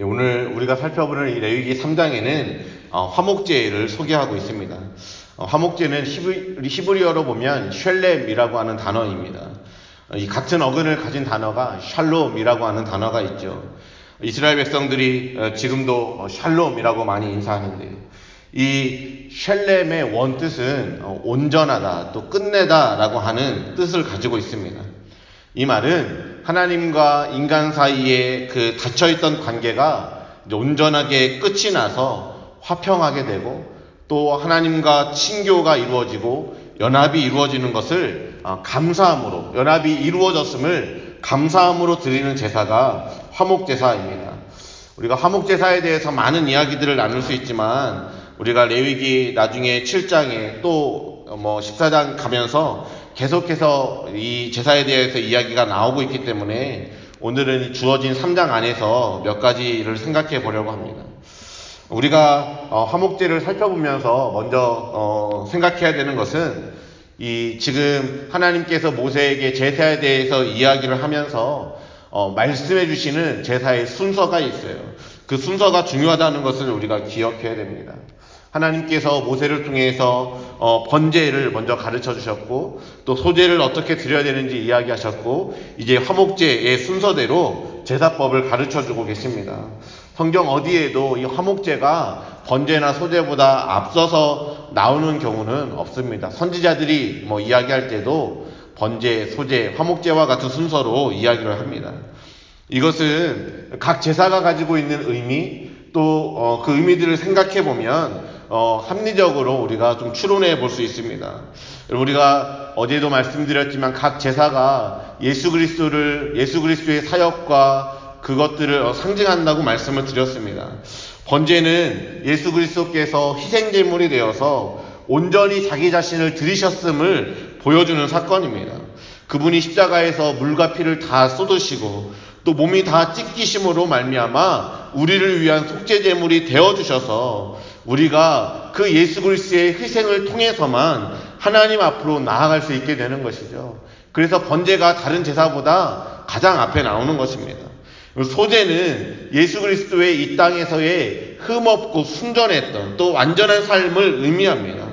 예, 오늘 우리가 살펴보는 이 레위기 3장에는 어, 화목제를 소개하고 있습니다. 어, 화목제는 히브리어로 보면 쉘렘이라고 하는 단어입니다. 어, 이 같은 어근을 가진 단어가 샬롬이라고 하는 단어가 있죠. 이스라엘 백성들이 지금도 샬롬이라고 많이 인사하는데요. 이 샬렘의 원뜻은 온전하다, 또 끝내다라고 하는 뜻을 가지고 있습니다. 이 말은 하나님과 인간 사이에 그 닫혀있던 관계가 온전하게 끝이 나서 화평하게 되고 또 하나님과 친교가 이루어지고 연합이 이루어지는 것을 어, 감사함으로 연합이 이루어졌음을 감사함으로 드리는 제사가 화목제사입니다. 우리가 화목제사에 대해서 많은 이야기들을 나눌 수 있지만 우리가 레위기 나중에 7장에 또 뭐 14장 가면서 계속해서 이 제사에 대해서 이야기가 나오고 있기 때문에 오늘은 주어진 3장 안에서 몇 가지를 생각해 보려고 합니다. 우리가 어, 화목제를 살펴보면서 먼저 어, 생각해야 되는 것은 이 지금 하나님께서 모세에게 제사에 대해서 이야기를 하면서 어, 말씀해 주시는 제사의 순서가 있어요. 그 순서가 중요하다는 것을 우리가 기억해야 됩니다. 하나님께서 모세를 통해서 어, 번제를 먼저 가르쳐 주셨고 또 소제를 어떻게 드려야 되는지 이야기하셨고 이제 화목제의 순서대로 제사법을 가르쳐 주고 계십니다. 성경 어디에도 이 화목제가 번제나 소제보다 앞서서 나오는 경우는 없습니다. 선지자들이 뭐 이야기할 때도 번제, 소제, 화목제와 같은 순서로 이야기를 합니다. 이것은 각 제사가 가지고 있는 의미 또그 어, 의미들을 생각해 보면 어, 합리적으로 우리가 좀 추론해 볼 수 있습니다. 우리가 어제도 말씀드렸지만 각 제사가 예수 그리스도를 예수 그리스도의 사역과 그것들을 어, 상징한다고 말씀을 드렸습니다. 번제는 예수 그리스도께서 희생 제물이 되어서 온전히 자기 자신을 들이셨음을 보여주는 사건입니다. 그분이 십자가에서 물과 피를 다 쏟으시고 또 몸이 다 찢기심으로 말미암아 우리를 위한 속죄 제물이 되어 주셔서 우리가 그 예수 그리스도의 희생을 통해서만 하나님 앞으로 나아갈 수 있게 되는 것이죠. 그래서 번제가 다른 제사보다 가장 앞에 나오는 것입니다. 소제는 예수 그리스도의 이 땅에서의 흠없고 순전했던 또 완전한 삶을 의미합니다.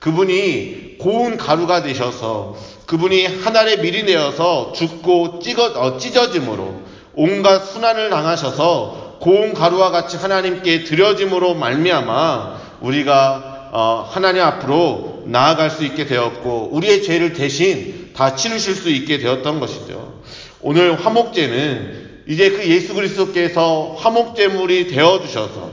그분이 고운 가루가 되셔서 그분이 하늘에 미리 내어서 죽고 찢어, 어, 찢어짐으로 온갖 순환을 당하셔서 고운 가루와 같이 하나님께 드려짐으로 말미암아 우리가 어, 하나님 앞으로 나아갈 수 있게 되었고 우리의 죄를 대신 다 치르실 수 있게 되었던 것이죠. 오늘 화목제는 이제 그 예수 그리스도께서 화목제물이 되어 주셔서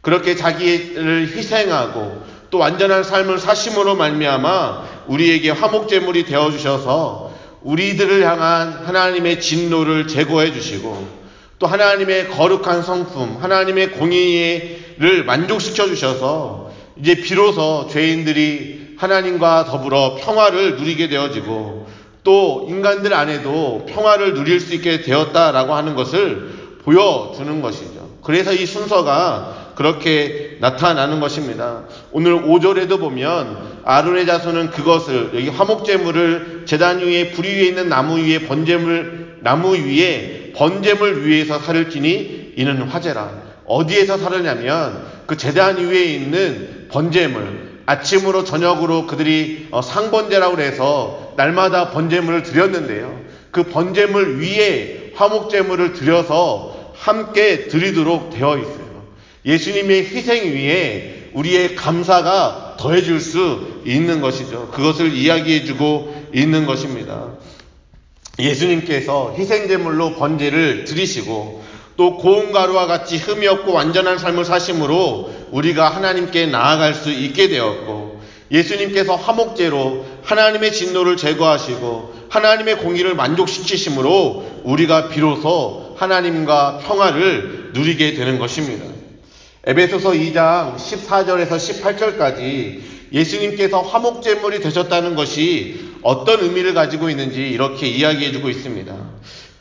그렇게 자기를 희생하고 또 완전한 삶을 사심으로 말미암아 우리에게 화목제물이 되어 주셔서 우리들을 향한 하나님의 진노를 제거해 주시고 또 하나님의 거룩한 성품, 하나님의 공의를 만족시켜 주셔서 이제 비로소 죄인들이 하나님과 더불어 평화를 누리게 되어지고 또 인간들 안에도 평화를 누릴 수 있게 되었다라고 하는 것을 보여주는 것이죠. 그래서 이 순서가 그렇게 나타나는 것입니다. 오늘 5절에도 보면 아론의 자손은 그것을 여기 화목제물을 재단 위에 불 위에 있는 나무 위에 번제물 나무 위에 번제물 위에서 살을 찌니 이는 화제라. 어디에서 살으냐면 그 제단 위에 있는 번제물 아침으로 저녁으로 그들이 어, 상번제라고 해서 날마다 번제물을 드렸는데요. 그 번제물 위에 화목제물을 드려서 함께 드리도록 되어 있어요. 예수님의 희생 위에 우리의 감사가 더해질 수 있는 것이죠. 그것을 이야기해주고 있는 것입니다. 예수님께서 희생제물로 번제를 드리시고 또 고운 가루와 같이 흠이 없고 완전한 삶을 사심으로 우리가 하나님께 나아갈 수 있게 되었고 예수님께서 화목제로 하나님의 진노를 제거하시고 하나님의 공의를 만족시키심으로 우리가 비로소 하나님과 평화를 누리게 되는 것입니다. 에베소서 2장 14절에서 18절까지 예수님께서 화목제물이 되셨다는 것이 어떤 의미를 가지고 있는지 이렇게 이야기해주고 있습니다.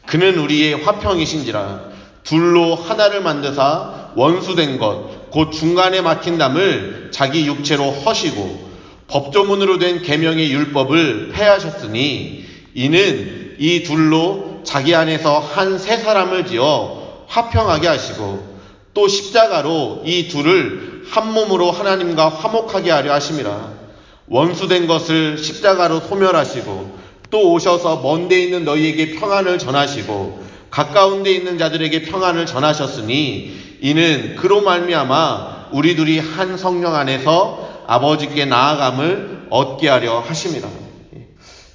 그는 우리의 화평이신지라 둘로 하나를 만드사 원수된 것, 곧 중간에 막힌 담을 자기 육체로 허시고 법조문으로 된 계명의 율법을 폐하셨으니 이는 이 둘로 자기 안에서 한 세 사람을 지어 화평하게 하시고 또 십자가로 이 둘을 한 몸으로 하나님과 화목하게 하려 하심이라. 원수된 것을 십자가로 소멸하시고 또 오셔서 먼 데 있는 너희에게 평안을 전하시고 가까운 데 있는 자들에게 평안을 전하셨으니 이는 그로 말미암아 우리 둘이 한 성령 안에서 아버지께 나아감을 얻게 하려 하심이라.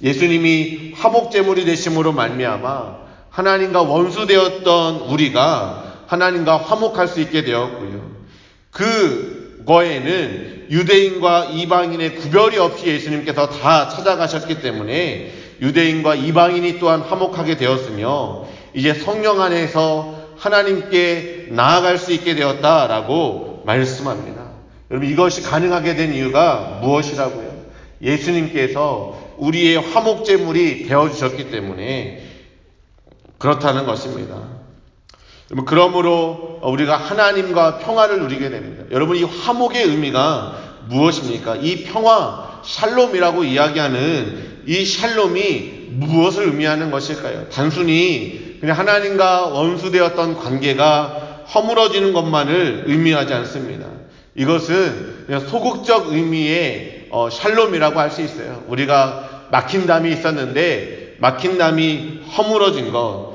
예수님이 화목 제물이 되심으로 말미암아 하나님과 원수 되었던 우리가 하나님과 화목할 수 있게 되었고요. 그 거에는 유대인과 이방인의 구별이 없이 예수님께서 다 찾아가셨기 때문에 유대인과 이방인이 또한 화목하게 되었으며 이제 성령 안에서 하나님께 나아갈 수 있게 되었다라고 말씀합니다. 여러분 이것이 가능하게 된 이유가 무엇이라고요? 예수님께서 우리의 화목제물이 되어 주셨기 때문에 그렇다는 것입니다. 그러므로 우리가 하나님과 평화를 누리게 됩니다. 여러분 이 화목의 의미가 무엇입니까? 이 평화, 샬롬이라고 이야기하는 이 샬롬이 무엇을 의미하는 것일까요? 단순히 그냥 하나님과 원수되었던 관계가 허물어지는 것만을 의미하지 않습니다. 이것은 그냥 소극적 의미의 어, 샬롬이라고 할 수 있어요. 우리가 막힌 담이 있었는데 막힌 담이 허물어진 것.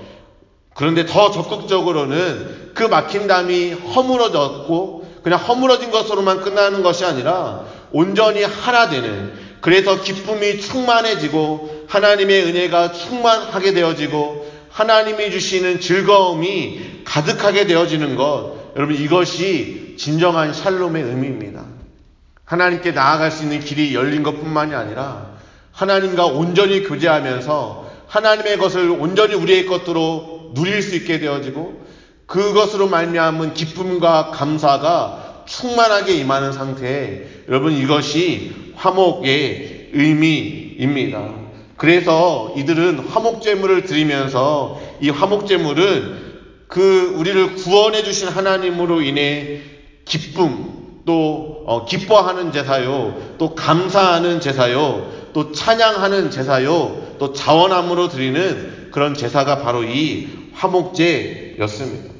그런데 더 적극적으로는 그 막힌 담이 허물어졌고 그냥 허물어진 것으로만 끝나는 것이 아니라 온전히 하나 되는 그래서 기쁨이 충만해지고 하나님의 은혜가 충만하게 되어지고 하나님이 주시는 즐거움이 가득하게 되어지는 것 여러분 이것이 진정한 샬롬의 의미입니다. 하나님께 나아갈 수 있는 길이 열린 것뿐만이 아니라 하나님과 온전히 교제하면서 하나님의 것을 온전히 우리의 것으로 누릴 수 있게 되어지고 그것으로 말미암은 기쁨과 감사가 충만하게 임하는 상태에 여러분 이것이 화목의 의미입니다. 그래서 이들은 화목 제물을 드리면서 이 화목 제물은 그 우리를 구원해 주신 하나님으로 인해 기쁨 또 어, 기뻐하는 제사요 또 감사하는 제사요 또 찬양하는 제사요 또 자원함으로 드리는 그런 제사가 바로 이 화목제였습니다.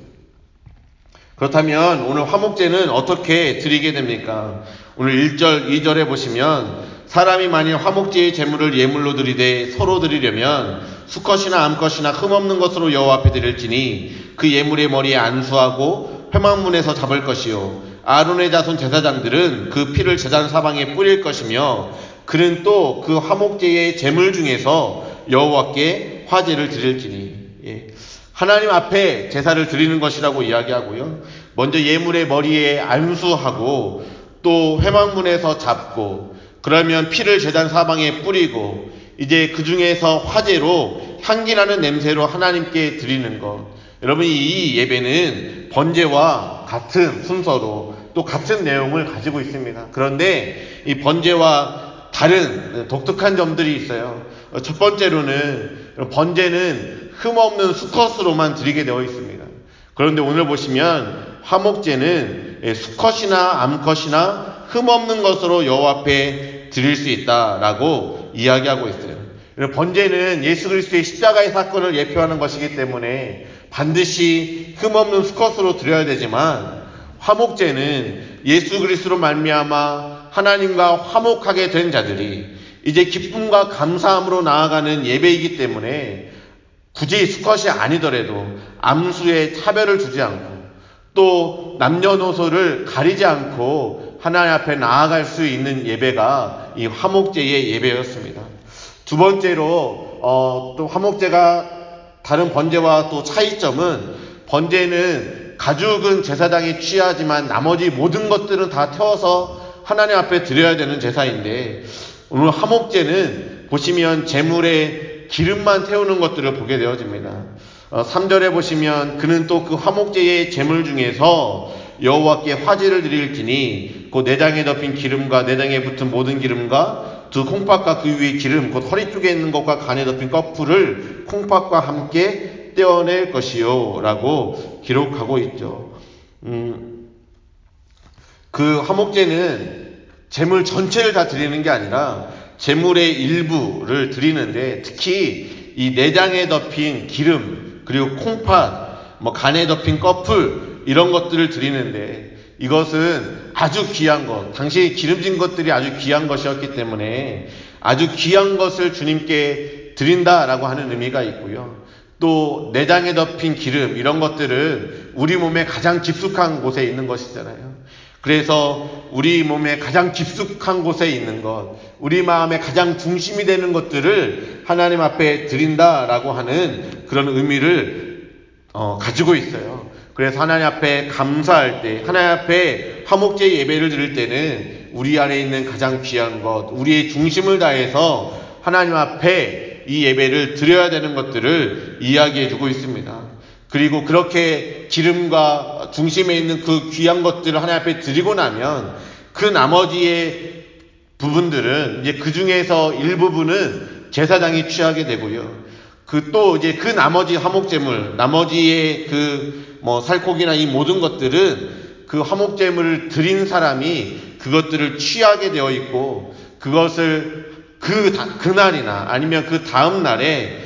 그렇다면 오늘 화목제는 어떻게 드리게 됩니까? 오늘 1절, 2절에 보시면 사람이 만일 화목제의 제물을 예물로 드리되 서로 드리려면 수컷이나 암컷이나 흠없는 것으로 여호와 앞에 드릴지니 그 예물의 머리에 안수하고 회막문에서 잡을 것이요 아론의 자손 제사장들은 그 피를 제단 사방에 뿌릴 것이며 그는 또 그 화목제의 제물 중에서 여호와께 화제를 드릴지니 예. 하나님 앞에 제사를 드리는 것이라고 이야기하고요. 먼저 예물의 머리에 안수하고 또 회막문에서 잡고 그러면 피를 제단 사방에 뿌리고 이제 그 중에서 화제로 향기나는 냄새로 하나님께 드리는 것. 여러분 이 예배는 번제와 같은 순서로 또 같은 내용을 가지고 있습니다. 그런데 이 번제와 다른 독특한 점들이 있어요. 첫 번째로는 번제는 흠없는 수컷으로만 드리게 되어 있습니다. 그런데 오늘 보시면 화목제는 수컷이나 암컷이나 흠없는 것으로 여호와 앞에 드릴 수 있다라고 이야기하고 있어요. 번제는 예수 그리스도의 십자가의 사건을 예표하는 것이기 때문에 반드시 흠없는 수컷으로 드려야 되지만 화목제는 예수 그리스도로 말미암아 하나님과 화목하게 된 자들이 이제 기쁨과 감사함으로 나아가는 예배이기 때문에 굳이 수컷이 아니더라도 암수에 차별을 두지 않고 또 남녀노소를 가리지 않고 하나님 앞에 나아갈 수 있는 예배가 이 화목제의 예배였습니다. 두 번째로 어, 또 화목제가 다른 번제와 또 차이점은 번제는 가죽은 제사장이 취하지만 나머지 모든 것들은 다 태워서 하나님 앞에 드려야 되는 제사인데 오늘 화목제는 보시면 제물에 기름만 태우는 것들을 보게 되어집니다. 3절에 어, 보시면 그는 또 그 화목제의 제물 중에서 여호와께 화제를 드릴지니 그 내장에 덮인 기름과 내장에 붙은 모든 기름과 두 콩팥과 그 위에 기름 곧 허리 쪽에 있는 것과 간에 덮인 꺼풀을 콩팥과 함께 떼어낼 것이요 라고 기록하고 있죠. 음, 그 화목제는 재물 전체를 다 드리는 게 아니라 재물의 일부를 드리는데 특히 이 내장에 덮인 기름 그리고 콩팥 뭐 간에 덮인 꺼풀 이런 것들을 드리는데 이것은 아주 귀한 것, 당시 기름진 것들이 아주 귀한 것이었기 때문에 아주 귀한 것을 주님께 드린다라고 하는 의미가 있고요. 또 내장에 덮인 기름 이런 것들은 우리 몸에 가장 깊숙한 곳에 있는 것이잖아요. 그래서 우리 몸에 가장 깊숙한 곳에 있는 것, 우리 마음의 가장 중심이 되는 것들을 하나님 앞에 드린다라고 하는 그런 의미를 어, 가지고 있어요. 그래서 하나님 앞에 감사할 때, 하나님 앞에 화목제 예배를 드릴 때는 우리 안에 있는 가장 귀한 것, 우리의 중심을 다해서 하나님 앞에 이 예배를 드려야 되는 것들을 이야기해 주고 있습니다. 그리고 그렇게 기름과 중심에 있는 그 귀한 것들을 하나님 앞에 드리고 나면 그 나머지의 부분들은 이제 그 중에서 일부분은 제사장이 취하게 되고요. 그 또 이제 그 나머지 화목제물, 나머지의 그 뭐 살코기나 이 모든 것들은 그 화목제물을 드린 사람이 그것들을 취하게 되어 있고 그것을 그 그날이나 아니면 그 다음 날에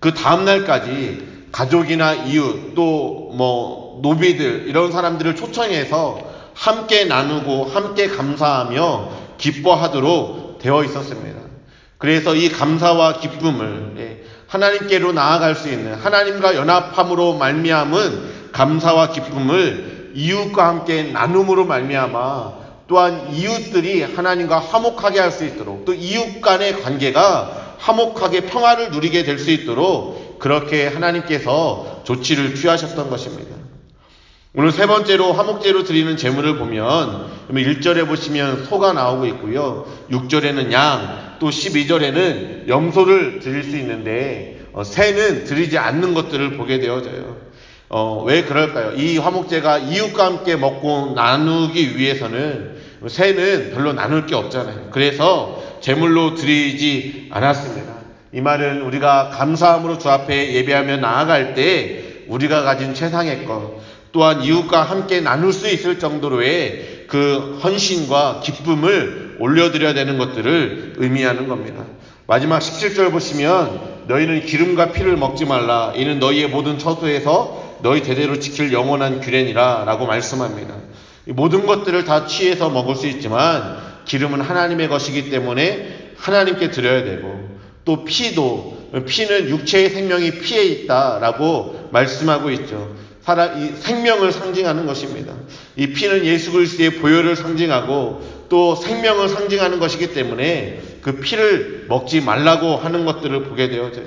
그 다음 날까지 가족이나 이웃 또 뭐 노비들 이런 사람들을 초청해서 함께 나누고 함께 감사하며 기뻐하도록 되어 있었습니다. 그래서 이 감사와 기쁨을 예, 하나님께로 나아갈 수 있는 하나님과 연합함으로 말미암은 감사와 기쁨을 이웃과 함께 나눔으로 말미암아 또한 이웃들이 하나님과 화목하게 할 수 있도록 또 이웃 간의 관계가 화목하게 평화를 누리게 될 수 있도록 그렇게 하나님께서 조치를 취하셨던 것입니다. 오늘 세 번째로 화목제로 드리는 제물을 보면 1절에 보시면 소가 나오고 있고요. 6절에는 양, 또 12절에는 염소를 드릴 수 있는데 어, 새는 드리지 않는 것들을 보게 되어져요. 어, 왜 그럴까요? 이 화목제가 이웃과 함께 먹고 나누기 위해서는 새는 별로 나눌 게 없잖아요. 그래서 제물로 드리지 않았습니다. 이 말은 우리가 감사함으로 주 앞에 예배하며 나아갈 때 우리가 가진 최상의 것, 또한 이웃과 함께 나눌 수 있을 정도로의 그 헌신과 기쁨을 올려드려야 되는 것들을 의미하는 겁니다. 마지막 17절 보시면 너희는 기름과 피를 먹지 말라. 이는 너희의 모든 처소에서 너희 대대로 지킬 영원한 규례니라 라고 말씀합니다. 모든 것들을 다 취해서 먹을 수 있지만 기름은 하나님의 것이기 때문에 하나님께 드려야 되고 또 피도 피는 육체의 생명이 피에 있다라고 말씀하고 있죠. 사람 이 생명을 상징하는 것입니다. 이 피는 예수 그리스도의 보혈을 상징하고 또 생명을 상징하는 것이기 때문에 그 피를 먹지 말라고 하는 것들을 보게 되어져요.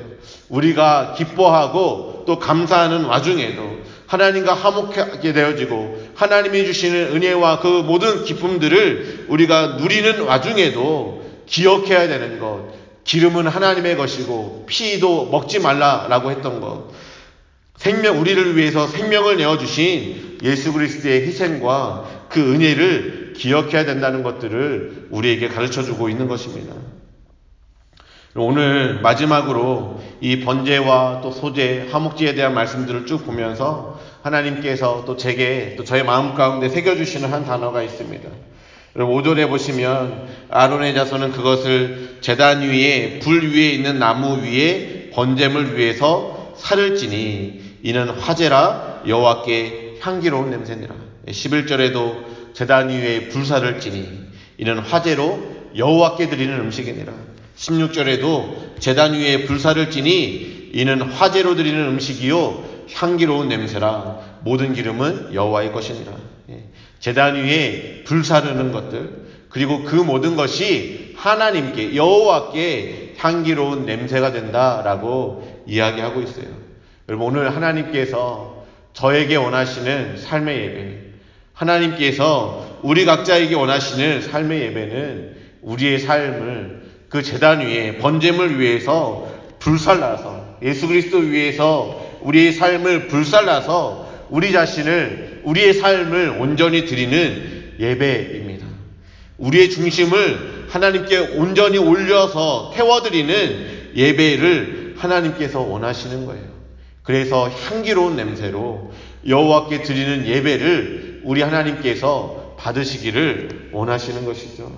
우리가 기뻐하고 또 감사하는 와중에도 하나님과 화목하게 되어지고 하나님이 주시는 은혜와 그 모든 기쁨들을 우리가 누리는 와중에도 기억해야 되는 것. 기름은 하나님의 것이고 피도 먹지 말라라고 했던 것. 생명 우리를 위해서 생명을 내어 주신 예수 그리스도의 희생과 그 은혜를 기억해야 된다는 것들을 우리에게 가르쳐 주고 있는 것입니다. 오늘 마지막으로 이 번제와 또 소제, 화목제에 대한 말씀들을 쭉 보면서 하나님께서 또 제게 또 저의 마음 가운데 새겨주시는 한 단어가 있습니다. 5절에 보시면 아론의 자손은 그것을 재단 위에 불 위에 있는 나무 위에 번제물 위에서 살을 찌니 이는 화제라 여호와께 향기로운 냄새니라. 11절에도 재단 위에 불사를 찌니 이는 화제로 여호와께 드리는 음식이니라. 16절에도 재단 위에 불사를 찌니 이는 화제로 드리는 음식이요 향기로운 냄새라 모든 기름은 여호와의 것이니라. 재단 위에 불사르는 것들 그리고 그 모든 것이 하나님께 여호와께 향기로운 냄새가 된다라고 이야기하고 있어요. 여러분 오늘 하나님께서 저에게 원하시는 삶의 예배 하나님께서 우리 각자에게 원하시는 삶의 예배는 우리의 삶을 그 재단 위에 번제물 위에서 불살라서 예수 그리스도 위에서 우리의 삶을 불살라서 우리 자신을 우리의 삶을 온전히 드리는 예배입니다. 우리의 중심을 하나님께 온전히 올려서 태워드리는 예배를 하나님께서 원하시는 거예요. 그래서 향기로운 냄새로 여호와께 드리는 예배를 우리 하나님께서 받으시기를 원하시는 것이죠.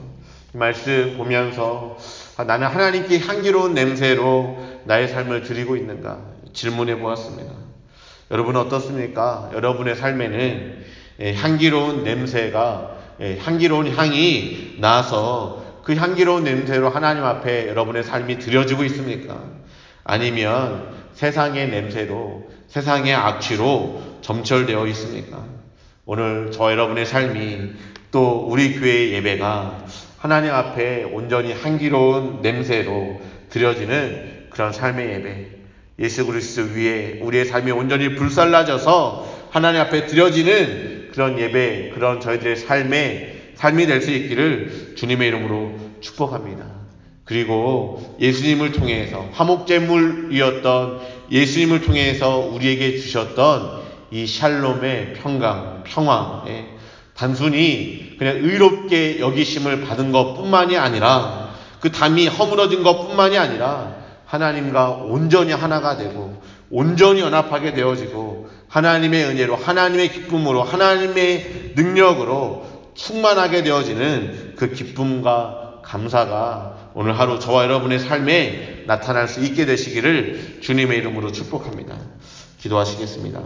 말씀 보면서 아, 나는 하나님께 향기로운 냄새로 나의 삶을 드리고 있는가 질문해 보았습니다. 여러분 어떻습니까? 여러분의 삶에는 예, 향기로운 냄새가 예, 향기로운 향이 나서 그 향기로운 냄새로 하나님 앞에 여러분의 삶이 드려지고 있습니까? 아니면 세상의 냄새로 세상의 악취로 점철되어 있습니까? 오늘 저 여러분의 삶이 또 우리 교회의 예배가 하나님 앞에 온전히 향기로운 냄새로 드려지는 그런 삶의 예배, 예수 그리스도 위에 우리의 삶이 온전히 불살라져서 하나님 앞에 드려지는 그런 예배, 그런 저희들의 삶의 삶이 될 수 있기를 주님의 이름으로 축복합니다. 그리고 예수님을 통해서 화목제물이었던 예수님을 통해서 우리에게 주셨던 이 샬롬의 평강, 평화, 예, 단순히 그냥 의롭게 여기심을 받은 것 뿐만이 아니라 그 담이 허물어진 것 뿐만이 아니라 하나님과 온전히 하나가 되고 온전히 연합하게 되어지고 하나님의 은혜로 하나님의 기쁨으로 하나님의 능력으로 충만하게 되어지는 그 기쁨과 감사가 오늘 하루 저와 여러분의 삶에 나타날 수 있게 되시기를 주님의 이름으로 축복합니다. 기도하시겠습니다.